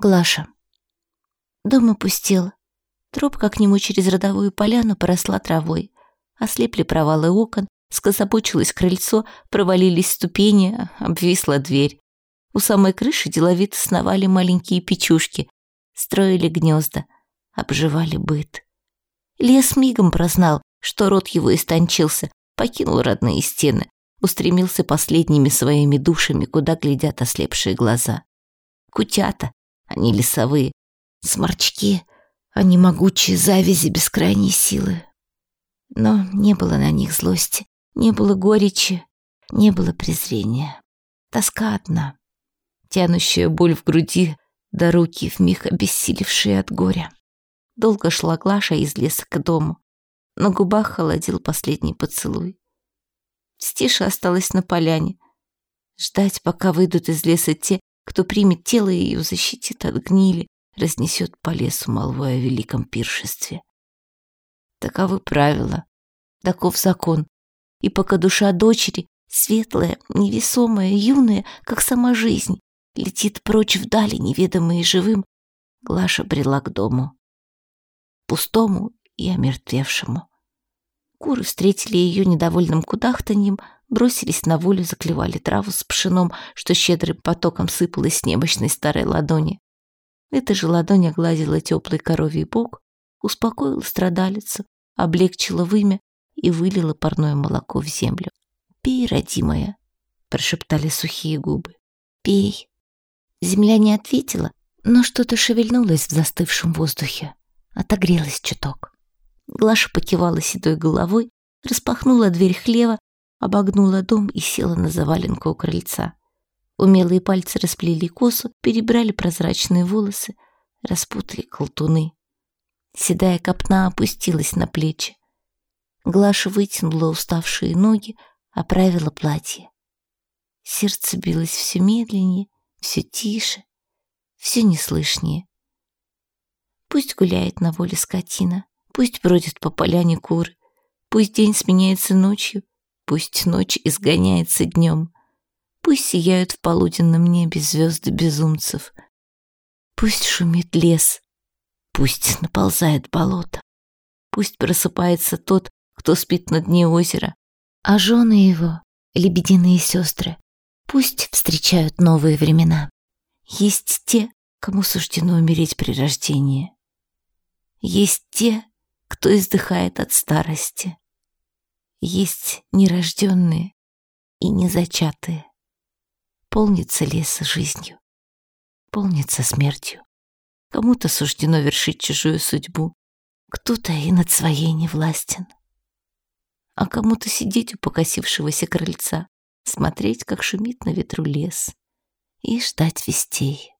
Глаша. Дом опустел. Тропка к нему через родовую поляну поросла травой. Ослепли провалы окон, скособочилось крыльцо, провалились ступени, обвисла дверь. У самой крыши деловито сновали маленькие печушки, строили гнезда, обживали быт. Лес мигом прознал, что рот его истончился, покинул родные стены, устремился последними своими душами, куда глядят ослепшие глаза. Кутята, они лесовые, сморчки, они могучие завязи бескрайней силы. Но не было на них злости, не было горечи, не было презрения. Тоска одна, тянущая боль в груди, да руки вмиг обессилевшие от горя. Долго шла Глаша из леса к дому. На губах холодил последний поцелуй. Стиша осталась на поляне. Ждать, пока выйдут из леса те, кто примет тело и ее защитит от гнили, разнесет по лесу молвой о великом пиршестве. Таковы правила, таков закон. И пока душа дочери, светлая, невесомая, юная, как сама жизнь, летит прочь вдали, неведомые живым, Глаша брела к дому. Пустому и омертвевшему. Куры встретили ее недовольным кудахтаньем, бросились на волю, заклевали траву с пшеном, что щедрым потоком сыпалось с немощной старой ладони. Эта же ладонь огладила теплый коровий бок, успокоила страдалицу, облегчила вымя и вылила парное молоко в землю. «Пей, родимая», — прошептали сухие губы. «Пей». Земля не ответила, но что-то шевельнулось в застывшем воздухе. Отогрелась чуток. Глаша покивала седой головой, распахнула дверь хлева, обогнула дом и села на заваленку у крыльца. Умелые пальцы расплели косу, перебрали прозрачные волосы, распутали колтуны. Седая копна опустилась на плечи. Глаша вытянула уставшие ноги, оправила платье. Сердце билось все медленнее, все тише, все неслышнее. Пусть гуляет на воле скотина, пусть бродит по поляне куры, пусть день сменяется ночью, пусть ночь изгоняется днем, пусть сияют в полуденном небе звезды безумцев, пусть шумит лес, пусть наползает болото, пусть просыпается тот, кто спит на дне озера, а жены его, лебединые сестры, пусть встречают новые времена. Есть те, кому суждено умереть при рождении. Есть те, кто издыхает от старости. Есть нерожденные и незачатые. Полнится лес жизнью, полнится смертью. Кому-то суждено вершить чужую судьбу, кто-то и над своей не властен. А кому-то сидеть у покосившегося крыльца, смотреть, как шумит на ветру лес, и ждать вестей.